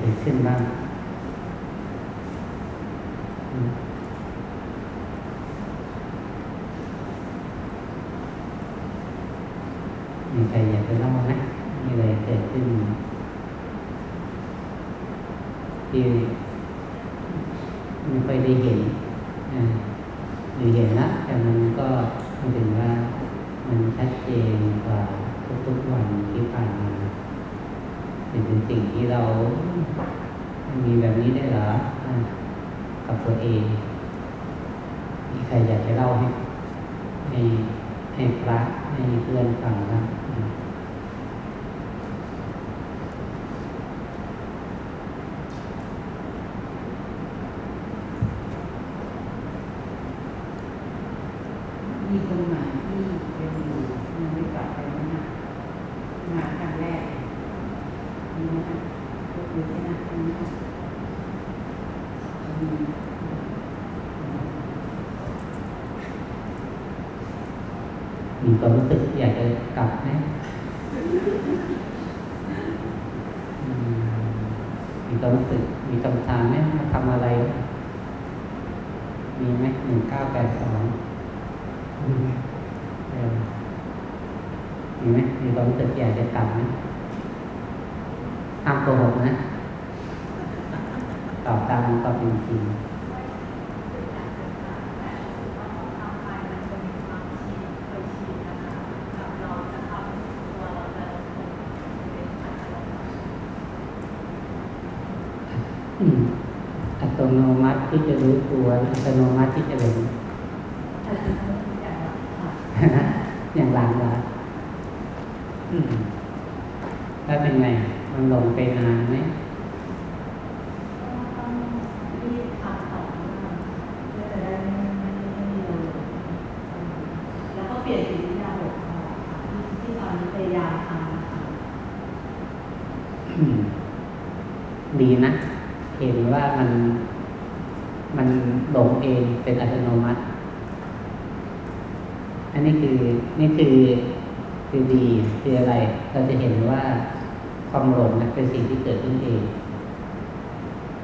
กิดขึ้นบ้างอืมมีใครอยากจะเล่าไหมมีอะไรเกิดขึ้น ที่ไม่ค่อยได้เห็นอ่าหรือเห็นนะแต่มันก็หมายถึงว่ามันชัดเจนกว่าทุกๆวันที่ผ่านมาเป็นสิ่งที่เรา มีแบบนี้ได้เหรออะกับตัวเอง มีใครอยากจะเล่าให้ให้ให้พระให้เพื่อนฟังนะอืม มีคนใหม่ที่เป็นอยู่ยังไม่กลับไปนะนะมาครั้งแรกมีไหมคะยกมือให้นะครั้งแรกมี มี ความรู้สึกอยากจะกลับไหมอืมมีความรู้สึกมีคำถามไหมมาทำอะไร มีไหมหนึ่งเก้าแปดสองมีไหมเออมีไหมมีความรู้สึกอยากจะกลับไหมห้ามโกหกนะ ตอบตามความเป็นจริง อืมอั ติที่จะรู้ตัวอัตโนมัติที่จะหลงถ้าจะพูดอย่างว่าอย่างหลังละถ้าเป็นไง มันหลงไปนานไหม ที่ทำต่อมาเพื่อจะได้ไม่ไม่ไม่ไม่โดนแล้วก็เปลี่ยนสิ่งที่เราบอกที่ที่ตอนนี้พยายามทำนะคะ อืมดีนะ เห็นว่ามันมันหลง เป็นอัตโนมัติ อันนี้คือนี่คือคือดีคืออะไร เราจะเห็นว่าความหลงนะเป็นสิ่งที่เกิดขึ้นเอง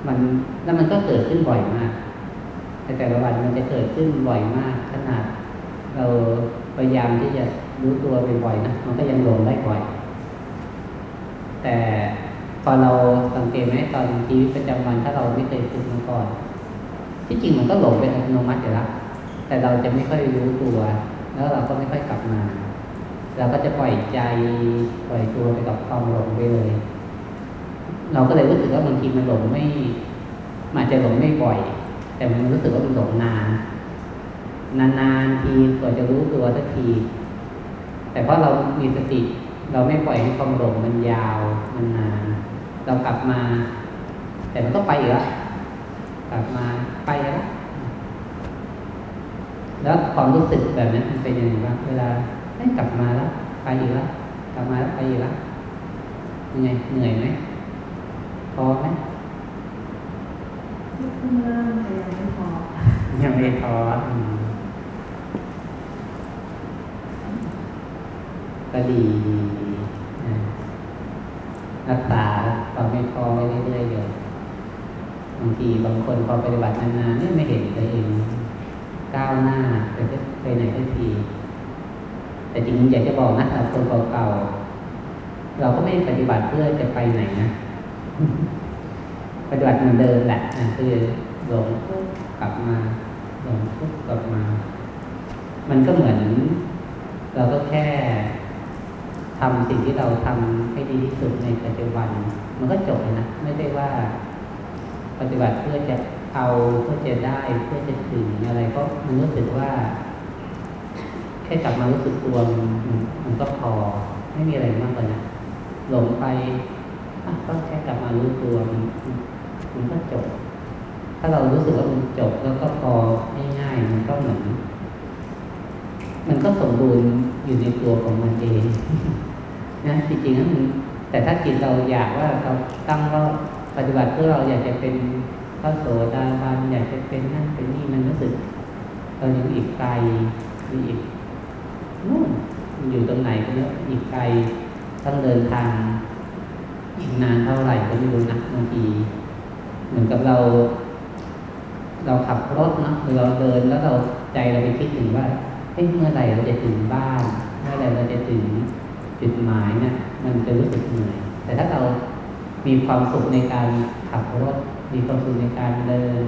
มันแล้วมันก็เกิดขึ้นบ่อยมากในแต่ละวันมันจะเกิดขึ้นบ่อยมาก ขนาด เราพยายามที่จะรู้ตัวบ่อยๆนะมันก็ยังหลงได้บ่อย แต่พอเราสังเกตไหมตอนชีวิตประจำวันถ้าเราไม่เคยฝึกมาก่อน ที่จริงมันก็หลงเป็นอัตโนมัติอยู่แล้วแต่เราจะไม่ค่อยรู้ตัว แล้วเราก็ไม่ค่อยกลับมา เราก็จะปล่อยใจปล่อยตัวไปกับความหลงไปเลย เราก็เลยรู้สึกว่าบางทีมันหลงไม่มันอาจจะหลงไม่บ่อย แต่มันรู้สึกว่ามันหลงนาน นานๆทีกว่าจะรู้ตัวสักที แต่เพราะเรามีสติ เราไม่ปล่อยให้ความหลงมันยาวมันนาน เรากลับมา แต่มันก็ไปอีกแล้วกลับมา ไปแล้วแล้วความรู้สึกแบบนั้นมันเป็นยังไงบ้างเวลาให้ยกลับมาแล้วไปอีกแล้วกลับมาแล้วไปอีกแล้วยังไงเหนื่อยไหมพอไหมเพิ่งเริ่มแต่ยังไม่พอยังไม่พออืมก็ดีดีดีนะรักษาความไม่พอไปเรื่อยๆเดี๋ยว บางทีบางคนพอปฏิบัตินานๆเนี่ยไม่เห็นตัวเองก้าวหน้าไปไปไหนทันที แต่จริงๆอยากจะบอกนะสำหรับคนเก่าๆเราก็ไม่ปฏิบัติเพื่อจะไปไหนนะปฏิบัติเหมือนเดิมแหละนะคือหลงปุ๊บกลับมาหลงปุ๊บกลับมา มันก็เหมือน เราก็แค่ทำสิ่งที่เราทำให้ดีที่สุดในปัจจุบัน มันก็จบนะไม่ได้ว่า ปฏิบัติเพื่อจะเอาเพื่อจะได้เพื่อจะถึงอะไรก็มันรู้สึกว่า แค่กลับมารู้สึกตัวมันมันก็พอไม่มีอะไรมากกว่านั้นหลงไปก็แค่กลับมารู้ตัวมันมันก็จบ ถ้าเรารู้สึกว่ามันจบแล้วก็พอง่ายๆมันก็เหมือนมันก็สมบูรณ์อยู่ในตัวของมันเองนะจริงๆแล้วมันแต่ถ้าจิตเราอยากว่าเราตั้งว่า ปฏิบัติเพื่อเราอยากจะเป็นพระโสดาบันอยากจะเป็นนั่นเป็นนี่มันรู้สึกเรายังอีกไกลมีอีกนู่นมันอยู่ตรงไหนก็เนี้ยอีกไกลต้องเดินทางอีกนานเท่าไหร่ก็ไม่รู้นะบางทีเหมือนกับเรา เราขับรถเนะหรือเราเดินแล้วเราใจเราไปคิดถึงว่าเอ้ยเมื่อไหร่เราจะถึงบ้าน เมื่อไหร่เราจะถึงจุดหมายเนี่ยมันจะรู้สึกเหนื่อย แต่ถ้าเรา มีความสุขในการขับรถ มีความสุขในการเดิน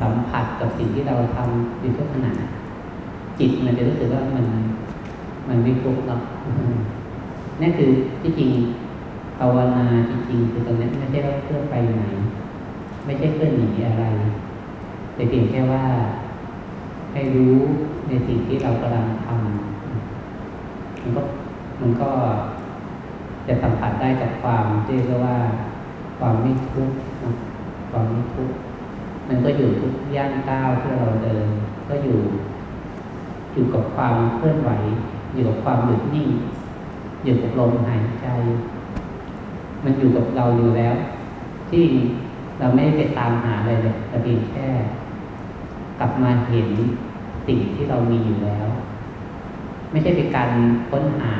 สัมผัสกับสิ่งที่เราทำอยู่ทุกขณะจิตมันจะรู้สึกว่ามันมันไม่ทุกข์หรอกนั่นคือที่จริงภาวนาจริงๆคือตรงนี้ไม่ใช่ว่าเพื่อไปไหน ไม่ใช่เพื่อหนีอะไร แต่เพียงแค่ว่า ให้รู้ในสิ่งที่เรากำลังทำมันก็มันก็ จะสัมผัสได้กับความเรียกว่า ความไม่ทุกข์นะความไม่ทุกข์มันก็อยู่ทุกย่างก้าวที่เราเดิน ก็อยู่ อยู่กับความเคลื่อนไหว อยู่กับความหยุดนิ่งอยู่กับลมหายใจ มันอยู่กับเราอยู่แล้ว ที่เราไม่ได้ไปตามหาอะไรเลยแต่เพียงแค่ กลับมาเห็นสิ่งที่เรามีอยู่แล้ว ไม่ใช่เป็นการค้นหา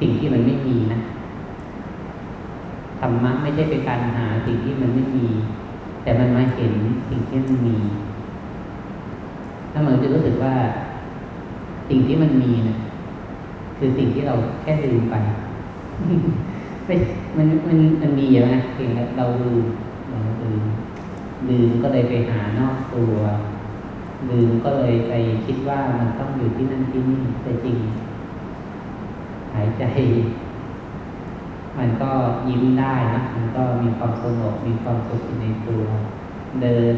สิ่งที่มันไม่มีนะธรรมะไม่ใช่เป็นการหาสิ่งที่มันไม่มี แต่มันมาเห็นสิ่งที่มันมี ถ้ามันจะรู้สึกว่า สิ่งที่มันมีนะคือสิ่งที่เราแค่ลืมไปไม่มันมันมันมีอยู่นะเพียงแต่เราลืมเราลืมลืมก็เลยไปหานอกตัวลืมก็เลยไปคิดว่ามันต้องอยู่ที่นั่นที่นี่แต่จริง หายใจ มันก็ยิ้มได้นะ มันก็มีความสงบมีความสุขในตัวเดิน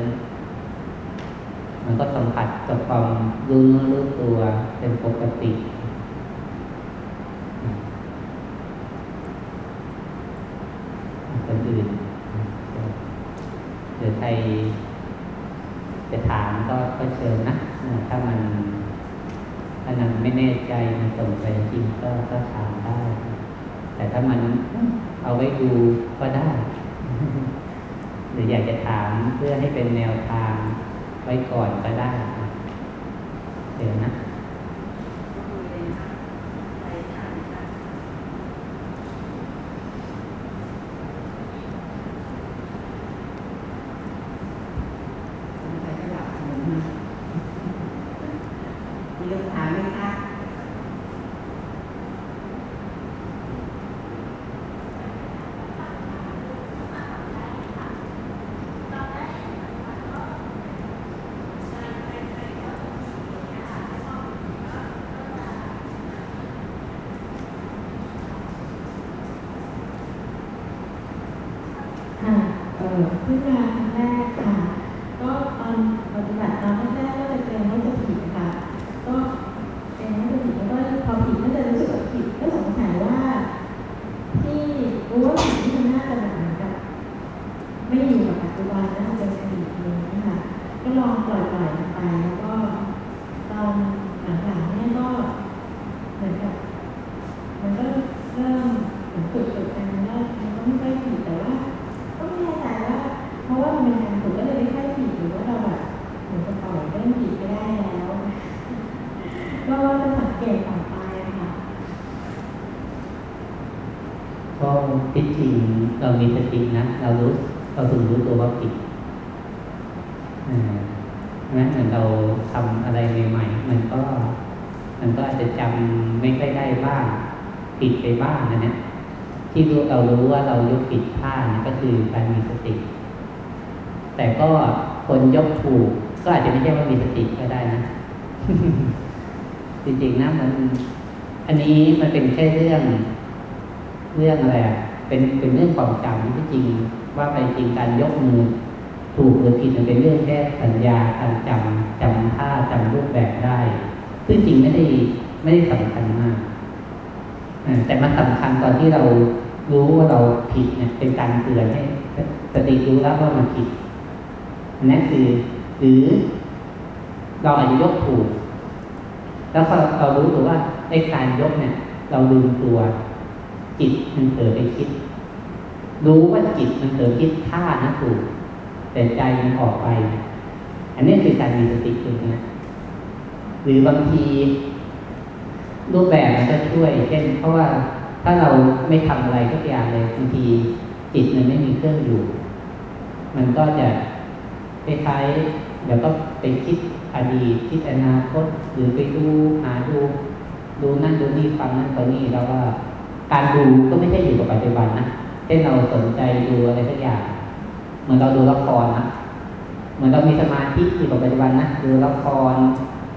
มันก็สัมผัสกับความรู้เนื้อรู้ตัวเป็นปกติคนอื่นหรือใครจะถามก็ก็เชิญนะถ้ามันามันไม่แน่ใจมันสงสัยจริงก็ก็ถามได้ แต่ถ้ามันเอาไว้ดูก็ได้ หรืออยากจะถามเพื่อให้เป็นแนวทางไว้ก่อนก็ได้เดี๋ยวนะ ใครจะหลับเหมือนมันมีคำถามไหมคะ ค่ะเอ่อเพิ่งมาครั้งแรกค่ะ ก็ตอนปฏิบัติตอนแรกๆก็เลยเกรงว่าจะผิดค่ะ ก็เกรงว่าจะผิดแล้วก็พอผิดก็จะรู้สึกว่าผิดก็สงสัยว่า ที่รู้ว่าผิดที่มันน่าจะแบบเหมือนกับไม่อยู่กับปัจจุบันน่าจะเป็นอดีตอะไรอย่างนี้ค่ะ ก็ลองปล่อยๆมันไปแล้วก็ตอนหลังๆเนี่ยก็เหมือนกับ มันก็เริ่มเหมือนฝึกฝึกกันแล้วมันก็ไม่ค่อยผิดแต่ว่า ก็ไม่แน่ใจว่า เพราะว่ามันเป็นการฝึกก็เลยไม่ค่อยผิดหรือว่าเราแบบเหมือนจะปล่อยเรื่องผิดไปได้แล้ว ก็จะสังเกตต่อไปอะค่ะ ก็ ที่จริงเรามีสตินะ เรารู้เราถึงรู้ตัวว่าผิดนะเหมือนเราทำอะไรใหม่ๆมันก็ มันก็อาจจะจำไม่ค่อยได้บ้างผิดไปบ้างนะเนี่ยที่รู้เรารู้ว่าเรายกผิดพลาดนี่ยก็คือการมีสติ แต่ก็คนยกถูก ก็อาจจะไม่ใช่ว่ามีสติก็ได้นะ จริงๆนะมัน อันนี้มันเป็นแค่เรื่อง เรื่องอะไรอะ เป็นเป็นเรื่องความจำที่จริงว่าไปจริงการยกมือถูกหรือผิดมันเป็นเรื่องแค่สัญญาการจำจำท่าจำรูปแบบได้ ซึ่งจริงไม่ได้ไม่ได้สำคัญมากแต่มันสำคัญตอนที่เรารู้ว่าเราผิดเนี่ย เป็นการเตือนให้สติรู้แล้วว่ามันผิดนนั้นคือหรือเราอาจจะยกถูก แล้วพอเรารู้ตัวว่าไอ้การยกเนี่ย เราลืมตัว จิตมันเผลอไปคิด รู้ว่าจิตมันเผลอคิดท่านะถูก แต่ใจมันออกไป อันนี้คือการมีสติตรงนี้หรือบางที รูปแบบมันก็ช่วย เช่น เพราะว่าถ้าเราไม่ทำอะไรทุกอย่างเลยบางทีจิตมันไม่มีเครื่องอยู่ มันก็จะคล้ายๆเดี๋ยวก็ไปคิดอดีตคิดอนาคตหรือไปดูหาดู ดูนั่นดูนี่ฟังนั่นฟังนี่แล้วก็ การดูก็ไม่ใช่อยู่กับปัจจุบันนะเช่นเราสนใจดูอะไรสักอย่าง เหมือนเราดูละครนะเหมือนเรามีสมาธิอยู่กับปัจจุบันนะดูละคร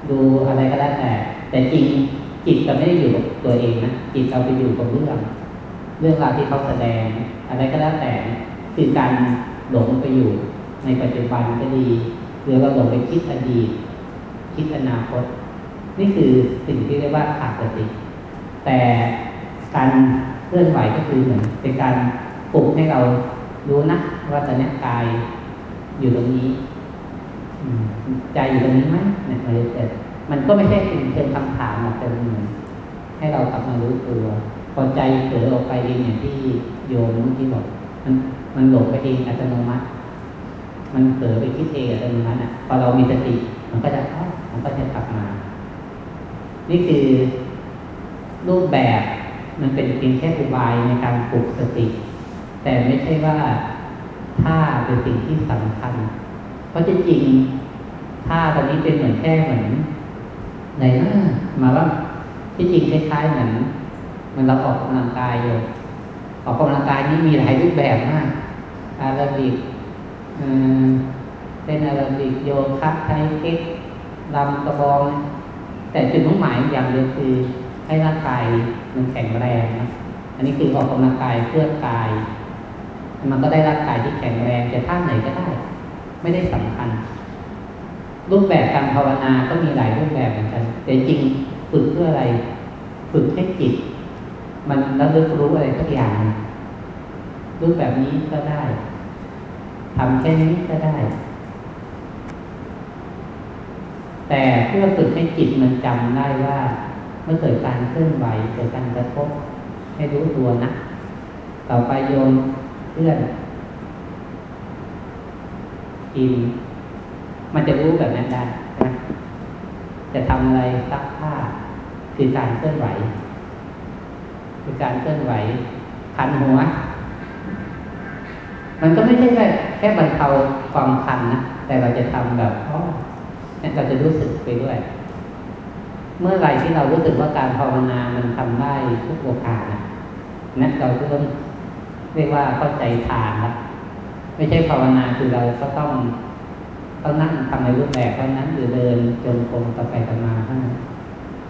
ดูอะไรก็แล้วแต่ แต่จริงจิตเราไม่ได้อยู่กับตัวเองนะจิตเราไปอยู่กับเรื่องเรื่องราวที่เขาแสดง อะไรก็แล้วแต่คือการหลงไปอยู่ ในปัจจุบันก็ดีหรือเราหลงไปคิดอดีตคิดอนาคต นี่คือสิ่งที่เรียกว่าขาดสติแต่ การเคลื่อนไหวก็คือเหมือนเป็นการปลุกให้เรารู้นะว่าตอนนี้กายอยู่ตรงนี้ใจอยู่ตรงนี้ไหมเนี่ยมันจะมันก็ไม่ใช่เป็นเชิงคำถามหรอกแต่เหมือนให้เรากลับมารู้ตัว พอใจเผลอออกไปเองอย่างที่โยมเมื่อกี้บอกมันมันหลงไปเองอัตโนมัติ มันเผลอไปคิดเองอัตโนมัติอะพอเรามีสติ มันก็จะเอ้ามันก็จะกลับมา นี่คือรูปแบบ มันเป็นเพียงแค่อุบายในการปลุกสติ แต่ไม่ใช่ว่าท่าเป็นสิ่งที่สำคัญ เพราะจริงท่าตอนนี้เป็นเหมือนแค่เหมือนไหนนะมาว่าที่จริงคล้ายๆเหมือนมันเราออกกำลังกายอยู่ออกกำลังกายนี่มีหลายรูปแบบมากอาราบิกเอ่อเป็นอาราบิกโยคะไทเก๊กลำกระบอง แต่จุดมุ่งหมายอย่างเดียวคือให้ร่างกาย มันแข็งแรงนะอันนี้คือออกกำลังกายเพื่อกาย มันก็ได้ร่างกายที่แข็งแรงจะท่าไหนก็ได้ ไม่ได้สำคัญ รูปแบบการภาวนาก็มีหลายรูปแบบเหมือนกัน แต่จริงฝึกเพื่ออะไร ฝึกให้จิต มันระลึกรู้อะไรสักอย่าง รูปแบบนี้ก็ได้ทำแค่นี้ก็ได้ แต่เพื่อฝึกให้จิตมันจำได้ว่า มื่อเกิดการเคลื่อนไหวเกิดการกระทบให้รู้ตัวนะ ต่อไปโยมเพื่อนกิน มันจะรู้แบบนั้นได้นะจะทำอะไรซักผ้าคือการเคลื่อนไหว คือการเคลื่อนไหวคันหัว มันก็ไม่ใช่แค่แค่บรรเทาความคันนะแต่เราจะทำแบบอ๋อนี่ยเราจะรู้สึกไปด้วย เมื่อไหรที่เรารู้สึกว่าการภาวนามันทำได้ทุกโอกาสนะนเราเริ่มเรียกว่าเข้าใจทางครับไม่ใช่ภาวนาคือเราก็ต้องต้องนั่งทำในรูปแบบเท่านั้นหรือเดินจนกรมต่อไปต่อมาเท่านั้น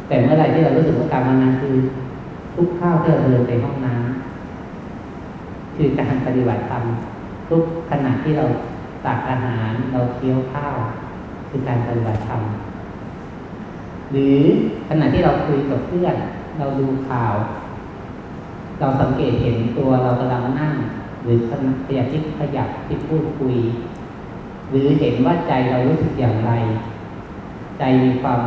แต่เมื่อไหรที่เรารู้สึกว่าการภาวนาคือ ทุกข้าวที่เราเดินไปห้องน้ำคือการปฏิบัติธรรมทุกขณะที่เราตักอาหารเราเคี้ยวข้าว คือการปฏิบัติธรรม หรือขณะที่เราคุยกับเพื่อน เราดูข่าว เราสังเกตเห็นตัวเรากำลังนั่ง หรือขยับที่ขยับที่พูดคุย หรือเห็นว่าใจเรารู้สึกอย่างไร ใจมีความ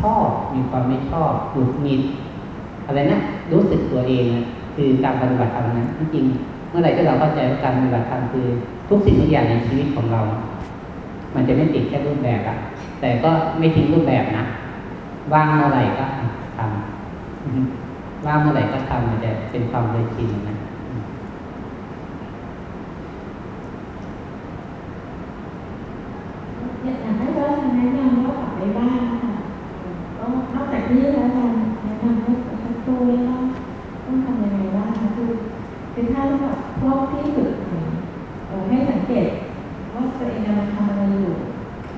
ชอบมีความไม่ชอบหงุดหงิดอะไรนะรู้สึกตัวเองนะคือการปฏิบัติธรรมนั้นจริงเมื่อไหร่ที่เราเข้าใจว่าการปฏิบัติธรรมคือ ทุกสิ่งทุกอย่างในชีวิตของเรา มันจะไม่ติดแค่รูปแบบอะ แต่ก็ไม่ทิ้งรูปแบบนะว่างเมื่อไหร่ก็ทำว่างเมื่อไหร่ก็ทำมันจะเป็นความเคยชินนะ อยากให้พระอาจารย์แนะนำว่ากลับไปบ้านค่ะก็นอกจากที่พระอาจารย์แนะนำให้ทักตัวแล้วต้องทำยังไงบ้างคะคือคือถ้าเราแบบพวกที่ฝึกเอ่อให้สังเกตว่าตัวเองกำลังทำอะไรอยู่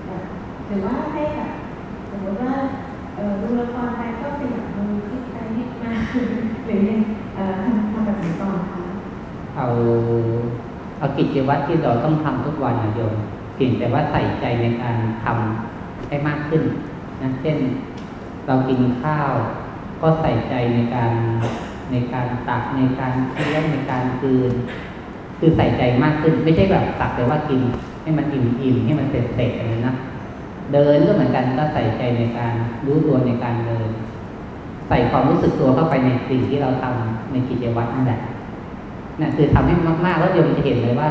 แบบหรือว่าให้แบบสมมติว่าเอ่อดูละครไปก็ขยับมือคลิกไปนิดมาหรือยังเอ่อทำทำแบบไหนก่อนคะ เอาเอากิ จวัตรที่เราต้องทำทุกวันนะโยมเพียงแต่ว่าใส่ใจในการทำให้มากขึ้นนะเช่น เรากินข้าว ก็ใส่ใจในการในการตักในการเคี้ยวในการกืน คือใส่ใจมากขึ้น ไม่ใช่แบบตักแต่ว่ากินให้มันอิ่มอิ่มให้มันเสร็จเสร็จอะไรนะเดินก็เหมือนกันก็ใส่ใจในการรู้ตัวในการเดิน ใส่ความรู้สึกตัวเข้าไปในสิ่งที่เราทำในกิจวัตรนั่นแหละ นั่นคือทำให้มากๆแล้วโยมจะเห็นเลยว่า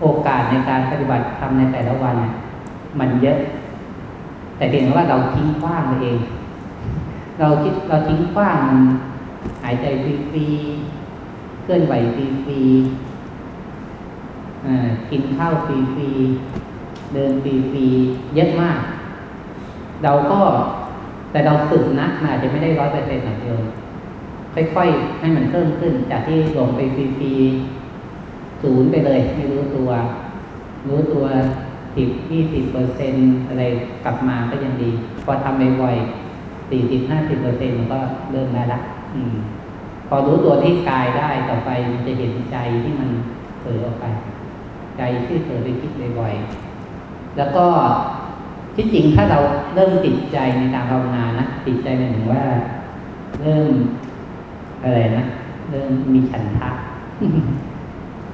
โอกาสในการปฏิบัติทำในแต่ละวันเนี่ยมันเยอะ แต่เพียงว่าเราทิ้งกว้างไปเอง เราคิดเราทิ้งกว้างมันหายใจฟรีๆเคลื่อนไหวฟรีๆอ่ากินข้าวฟรีๆเดินฟรีๆเยอะมาก เราก็แต่เราฝึกนะอาจจะไม่ได้ร้อยเปอร์เซ็นต์หรอกโยม ค่อยๆให้มันเพิ่มขึ้น จากที่ลงไปฟรีๆศูนย์ไปเลย ไม่รู้ตัว รู้ตัวสิบยี่สิบเปอร์เซ็นอะไรกลับมาก็ยังดี พอทำบ่อยๆสี่สิบห้าสิบเปอร์เซ็นมันก็เริ่มได้ละอืมพอรู้ตัวที่กายได้ต่อไปมันจะเห็นใจที่มันเผลอออกไป ใจที่เผลอไปคิดบ่อยๆแล้วก็ที่จริงถ้าเราเริ่มติดใจในการภาวนานะติดใจหมายถึงว่า เริ่ม อะไรนะเริ่มมีฉันทะ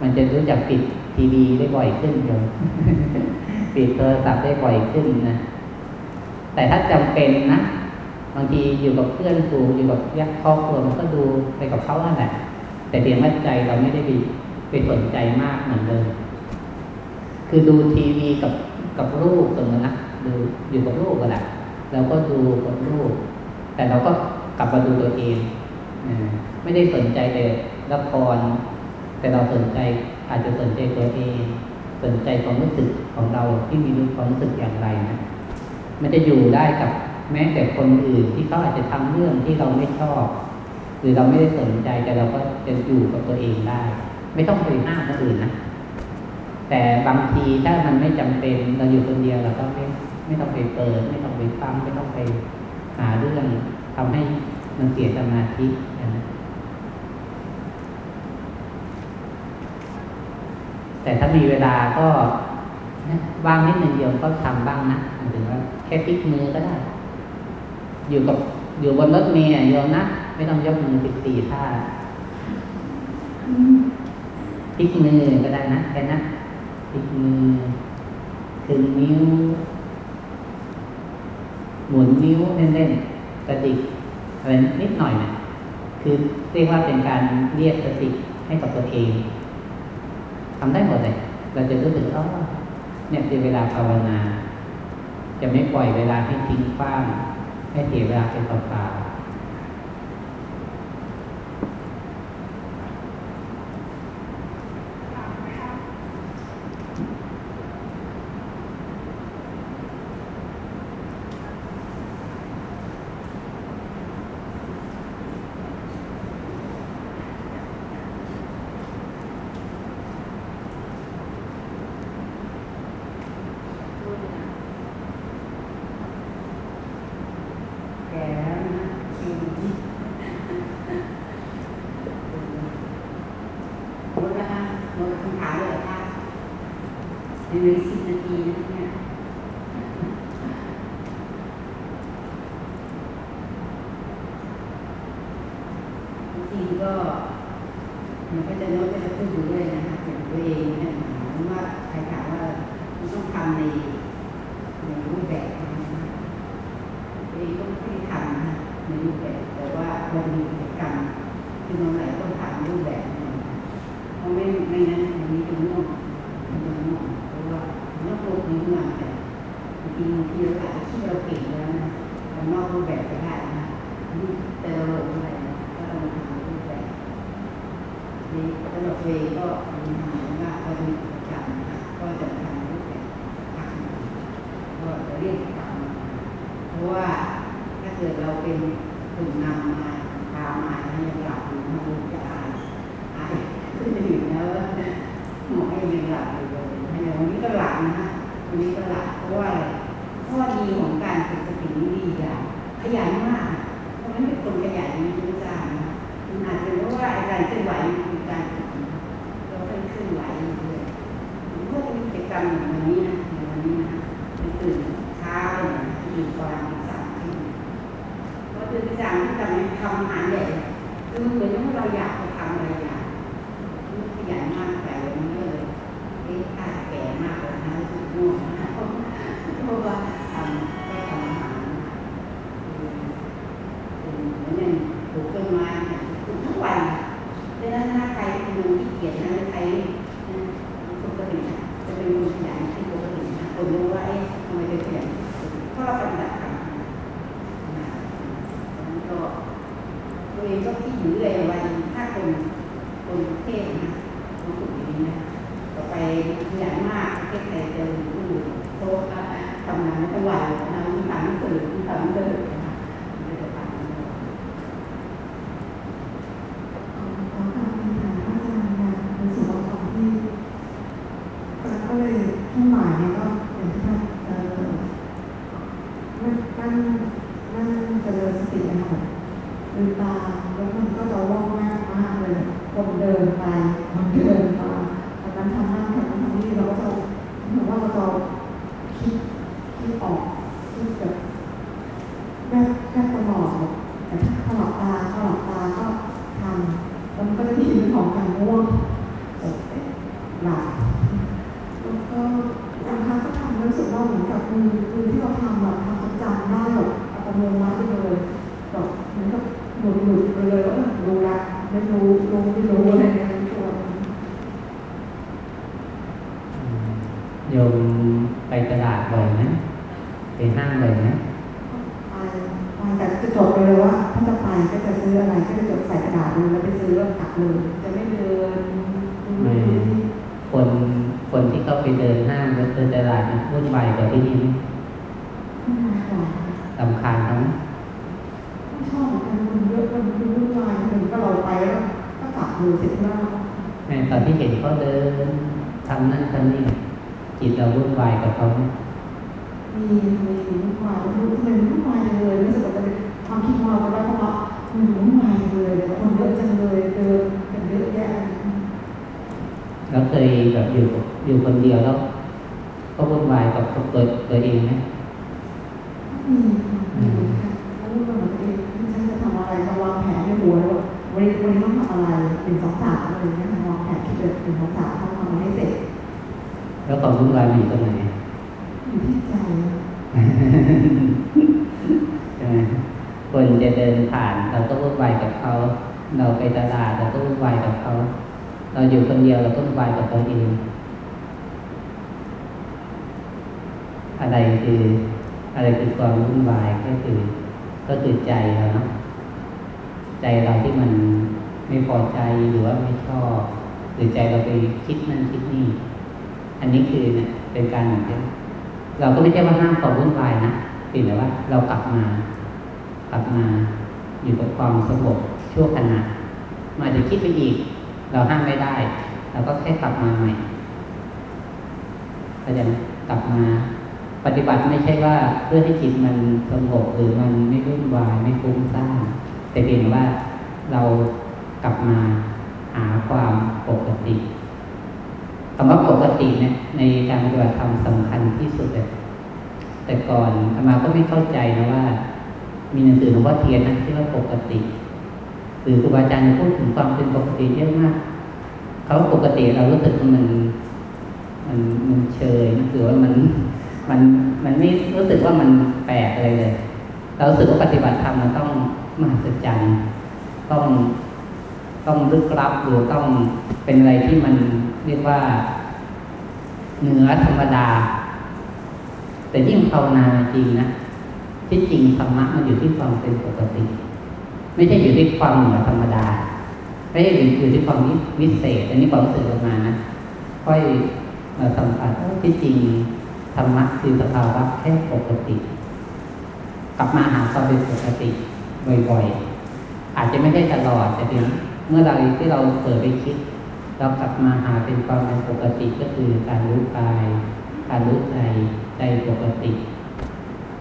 มันจะรู้จักปิดทีวีได้บ่อยขึ้นโยมปิดโทรศัพท์ได้บ่อยขึ้นนะแต่ถ้าจำเป็นนะบางทีอยู่กับเพื่อนฝูงอยู่กับญาติครอบครัวมันก็ดูไปกับเขานั่นแหละแต่เพียงว่าใจเราไม่ได้ไปไปสนใจมากเหมือนเดิมคือดูทีวีกับกับลูกสมมตินะดูอยู่กับลูกก็แหละเราก็ดูกับลูกแต่เราก็กลับมาดูตัวเองอ่า ไม่ได้สนใจแต่ละคร แต่เราสนใจอาจจะสนใจตัวเอง สนใจความรู้สึกของเราที่มีความรู้สึกอย่างไรนะมันจะอยู่ได้กับแม้แต่คนอื่นที่เขาอาจจะทำเรื่องที่เราไม่ชอบ หรือเราไม่ได้สนใจแต่เราก็จะอยู่กับตัวเองได้ ไม่ต้องไปห้ามคนอื่นนะแต่บางทีถ้ามันไม่จำเป็นเราอยู่คนเดียวเราก็ไม่ไม่ต้องไปเปิด ไม่ต้องไปฟังไม่ต้องไปหาเรื่องทำให้มันเสียสมาธิ แต่ถ้ามีเวลาก็ว่างนิดหนึ่งเดียวก็ทำบ้างนะหมายถึงว่าแค่พลิกมือก็ได้ อยู่กับอยู่บนรถเมล์อโยมนะไม่ต้องยกมือสิบสี่ท่าพลิกมือก็ได้นะแค่นั้นพลิกมือถึงนิ้ว หมุนนิ้วเล่นๆกระดิกอะไรนิดหน่อยนะ คือเรียกว่าเป็นการเรียกสติให้กับตัวเองทำได้หมดเลย เราจะรู้สึกอ๋อเนี่ยคือเวลาภาวนา จะไม่ปล่อยเวลาให้ทิ้งขว้าง ให้เสียเวลาเปเปล่าๆ ราะว่าการเคลื่อนไหวมันคือการฝึกนะเราเป็นเคลื่อนไหวอยู่เลยผมก็มีกิจกรรมอย่างวันนี้นะอย่างวันนี้นะตื่นเช้าเลยนะตื่นก่อนตีสามที่พอตื่นตีสามที่ทำให้ทำอาหารใหญ่คือเหมือนว่าเราอยากจะทำอะไรอย่างขยันมากแต่วันนี้เลยเอ๊ะถ้าแก่มากแล้วนะรู้สึกง่วงนะเพราะว่าทำได้ทำอาหารคือคือเหมือนอย่างปลูกต้นไม้เนี่ยปลูกทุกวันดังนั้นถ้าใครเป็นคนที่เกียจนะใครปกติจะเป็นคนขยันที่ปกตินะคนรู้ว่าเอ๊ะทำไมเป็นขยันเพราะเราปฏิบัติธรรมนะแล้วก็ ตัวเองก็คิดอยู่เรื่อยวันถ้าคนคนเทศนะรู้สึกอย่างนี้นะต่อไปขยัน มากประเทศไทยจะรู้โตทำงานไม่ต้งวันนะมีทางสื่อทางสื่อนะคะไม่ได้ทำ ขอการเรียนถามพระอาจารย์นะในส่วนของที่ก็เลยช่วงบ่ายเนี่ยก็อย่างที่ท่านเอ่อนั่งนั่งนั่งเจริญสตินะคะลืมตาแล้วมันก็จะว่องมากมากเลย คนเดินไปคนเดินมาตอนนั้นทำนั่นทำนั่นทำนี่เราก็จะเหมือนว่าเราจะคิดคิดออกคิดแบบแม่แม่ตลอดแต่ถ้าขลับตาขลับตาก็ทำแล้วมันก็จะมีเรื่องของการง่วงหลับแล้วก็บางครั้งก็ทำรู้สึกว่าเหมือนกับมือมือที่เราทำแบบทำประจำได้แบบอัตโนมัติไปเลยแบบเหมือนกับ หลุดหลุดไปเลยว่าเออรู้ละไม่รู้รู้ไม่รู้อะไรเงี้ยโยมไปตลาดบ่อยไหมไปห้างบ่อยไหมไปไปแต่จะจดไปเลยว่าถ้าจะไปก็จะซื้ออะไรก็จะจดใส่กระดาษเลยแล้วไปซื้อแล้วกลับเลยจะไม่เดินไม่คนคนที่เขาไปเดินห้างเดินตลาดมันะวุ่นวายกว่าที่นี่ไหมไม่มากกว่าลำคาญเขาไหมไม่ชอบ ก็กลับเลยเสร็จแล้วแม่ตอนที่เห็นเขาเดินทำนั่นทำนี่จิตเราวุ่นวายกับเขาไหมมีมีวุ่นวายมันมันวุ่นวายจังเลยรู้สึกว่าจะเป็นความคิดของเราก็ได้เพราะว่ามันวุ่นวายจังเลยคนเยอะจังเลยเดินกันเยอะแยะเราเคยแบบอยู่อยู่คนเดียวแล้วก็วุ่นวายกับตัวตัวเองไหมมีมีค่ะแล้วมันเหมือนเอง ววันนี้วันนี้ต้องทำอะไรเป็นสองสามอะไรเงี้ยวางแผนที่จะเป็นสองสามต้องทำมันให้เสร็จ แล้วความวุ่นวายมันอยู่ตรงไหนอยู่ที่ใจใช่ไหมคนจะเดินผ่านเราก็วุ่นวายกับเขาเราไปตลาดเราก็วุ่นวายกับเขาเราอยู่คนเดียวเราก็วุ่นวายกับตัวเองอะไรคืออะไรคือความวุ่นวายก็คือ ก็คือใจเราเนาะ ใจเราที่มันไม่พอใจหรือว่าไม่ชอบ หรือใจเราไปคิดนั่นคิดนี่ อันนี้คือเนี่ยเป็นการเหมือนกันเราก็ไม่ใช่ว่าห้ามความวุ่นวายนะเพียงแต่ว่าเรากลับมา กลับมาอยู่กับความสงบชั่วขณะมันอาจจะคิดไปอีก เราห้ามไม่ได้เราก็แค่กลับมาใหม่เข้าจไหมกลับมาปฏิบัติไม่ใช่ว่าเพื่อให้จิตมันสงบหรือมันไม่วุ่นวายไม่ฟุ้งซ่าน แต่เพียงว่าเรากลับมาหาความปกติคำว่าปกติเนี่ยในการปฏิบัติธรรมสำคัญที่สุดเลยแต่ก่อนอามาก็ไม่เข้าใจนะว่า มีหนังสือหลวงพ่อเทียนนะที่ว่าปกติหรือครูบาอาจารย์พูดถึงความเป็นปกติเยอะมากเขาปกติเรารู้สึกมันมันมันเชยนะหรือว่ามันมันมันไม่รู้สึกว่ามันแปลกอะไรเลย เราสึกว่าปฏิบัติธรรมมันต้อง มหัศจรรย์ต้องต้องลึกลับหรือต้องเป็นอะไรที่มันเรียกว่า เหนือธรรมดา แต่ยิ่งภาวนาจริงนะที่จริงธรรมะมันอยู่ที่ความเป็นปกติ ไม่ใช่อยู่ที่ความเหนือธรรมดาไม่ใช่อยู่ที่ความวิเศษ อันนี้ความรู้สึกออกมานะค่อยมาสัมผัสว่าที่จริงธรรมะคือสภาวะแค่ปกติ กลับมาหาความเป็นปกติ บ่อยๆ อาจจะไม่ได้ตลอดแต่เพียงเมื่อเราที่เราเกิดไปคิด เรากลับมาหาเป็นความเป็นปกติก็คือการรู้กาย การรู้ใจใจปกติ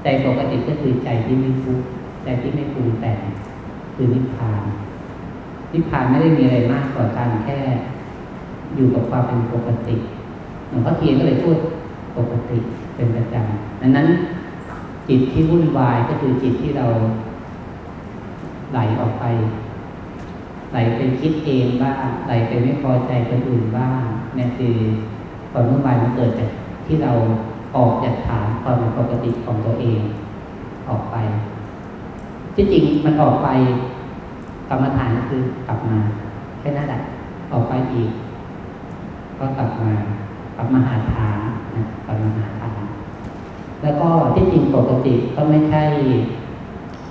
ใจปกติก็คือใจที่ไม่ทุกข์ใจที่ไม่ปรุงแต่งคือนิพพานนิพพานไม่ได้มีอะไรมากกว่าการแค่ อยู่กับความเป็นปกติหลวงพ่อเทียนก็เลยพูดปกติเป็นประจำดังนั้นจิตที่วุ่นวายก็คือจิตที่เรา ไหลออกไป ไหลไปคิดเองบ้าง ไหลไปไม่พอใจคนอื่นบ้างเนี่ยคือความวุ่นวายมันเกิดจากที่เราออกจากฐานความเป็นปกติของตัวเองออกไป ที่จริงมันออกไปกรรมฐานคือกลับมาแค่นั้นแหละออกไปอีก ก็กลับมากลับมาหาฐานนะกลับมาหาฐานแล้วก็ที่จริงปกติก็ไม่ใช่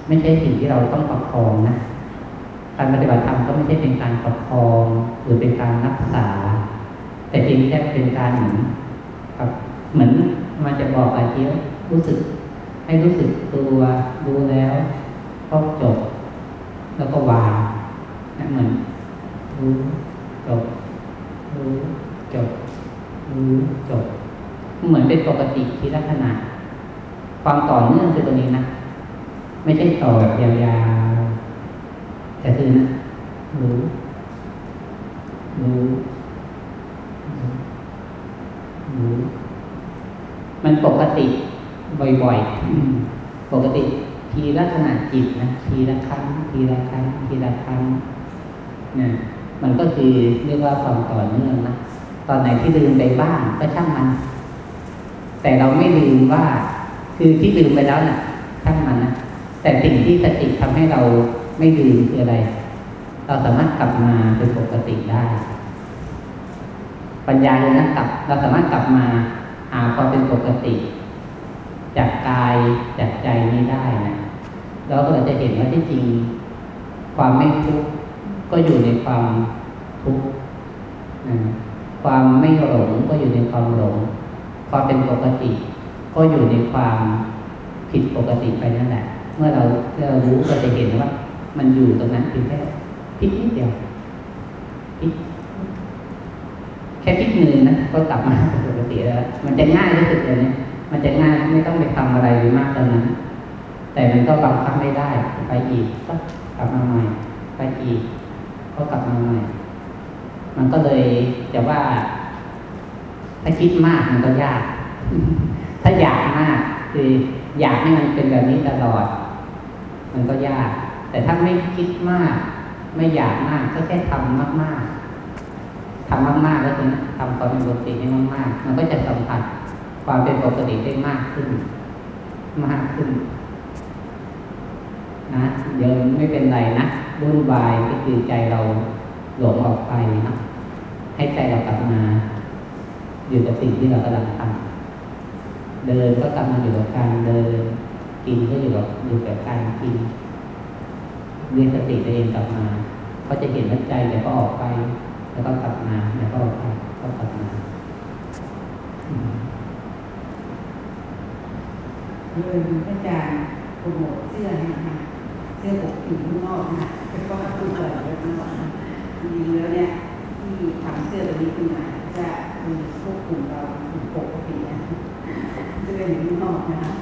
ไม่ใช่สิ่งที่เราต้องประคองนะ การปฏิบัติธรรมก็ไม่ใช่เป็นการประคองหรือเป็นการรักษา แต่เพียงแค่เป็นการเหมือนกับเหมือนมันจะบอกอะไรที่ว่ารู้สึก ให้รู้สึกตัวดูแล้วก็จบ แล้วก็วางนะเหมือนรู้จบรู้จบรู้จบ เหมือนเป็นปกติที่ลักษณะความต่อเนื่องคือตัวนี้นะ ไม่ใช่ต่อแบบยาวๆแต่คือนะรู้รู้รู้มันปกติบ่อยๆ ปกติทีลักษณะจิตนะทีละครั้ง ทีละครั้ง ทีละครั้งเนี่ยมันก็คือเรียกว่าความต่อเนื่องนะตอนไหนที่ลืมไปบ้างก็ช่างมัน แต่เราไม่ลืมว่า คือที่ลืมไปแล้วนะ่ะช่างมันนะ แต่สิ่งที่สติทำให้เราไม่ลืมคืออะไร เราสามารถกลับมาเป็นปกติได้ ปัญญาเลยนะกลับ เราสามารถกลับมาหาความเป็นปกติ จากกายจากใจนี้ได้นะเราก็จะเห็นว่าที่จริง ความไม่ทุกข์ก็อยู่ในความทุกข์ความไม่หลงก็อยู่ในความหลง ความเป็นปกติ ก็อยู่ในความผิดปกติไปนั่นแหละ เมื่อเราเรารู้ก็จะเห็นว่า มันอยู่ตรงนั้นเพียงแค่พิกนิดเดียวพิกแค่พิกมือนะก็กลับมาปกติแล้วมันจะง่ายที่สุดเลยเนี่ยมันจะง่ายไม่ต้องไปทำอะไรมากตอนนั้น แต่มันก็บังคับไม่ได้ ไปอีกก็กลับมาใหม่ ไปอีก ก็กลับมาใหม่ มันก็เลยจะว่า ถ้าคิดมากมันก็ยาก ถ้าอยากมาก คืออยากให้มันเป็นแบบนี้ตลอด มันก็ยาก แต่ถ้าไม่คิดมาก ไม่อยากมากก็แค่ทำมาก ๆทำมากๆแล้วคือนะทำความเป็นปกติให้มากๆ มันก็จะสัมผัสความเป็นปกติได้มากขึ้น มากขึ้น นะเดี๋ยวไม่เป็นไรนะวุ่นวายก็คือใจเราหลงออกไปนะให้ใจเรากลับมา อยู่กับสิ่งที่เรากำลังทำเดินก็กลับมาอยู่กับการเดิน กินก็อยู่กับอยู่กับการกินเรียนสติตัวเองกลับมาเขาจะเห็นว่าใจเดี๋ยวก็ออกไป แล้วก็กลับมาเดี๋ยวก็ออกไปก็กลับมาเลยพระอาจารย์โปรโมทเสื้อนะคะเสื้อปกผิวข้างนอกนะแล้วก็คือเปิดไว้ข้างนอนะจริงแล้วเนี่ยที่ทำเสื้อตัวนี้ขึ้นมาจะมีควบคุมเราปกตินะเสื้ออยู่ข้างนอกนะคะ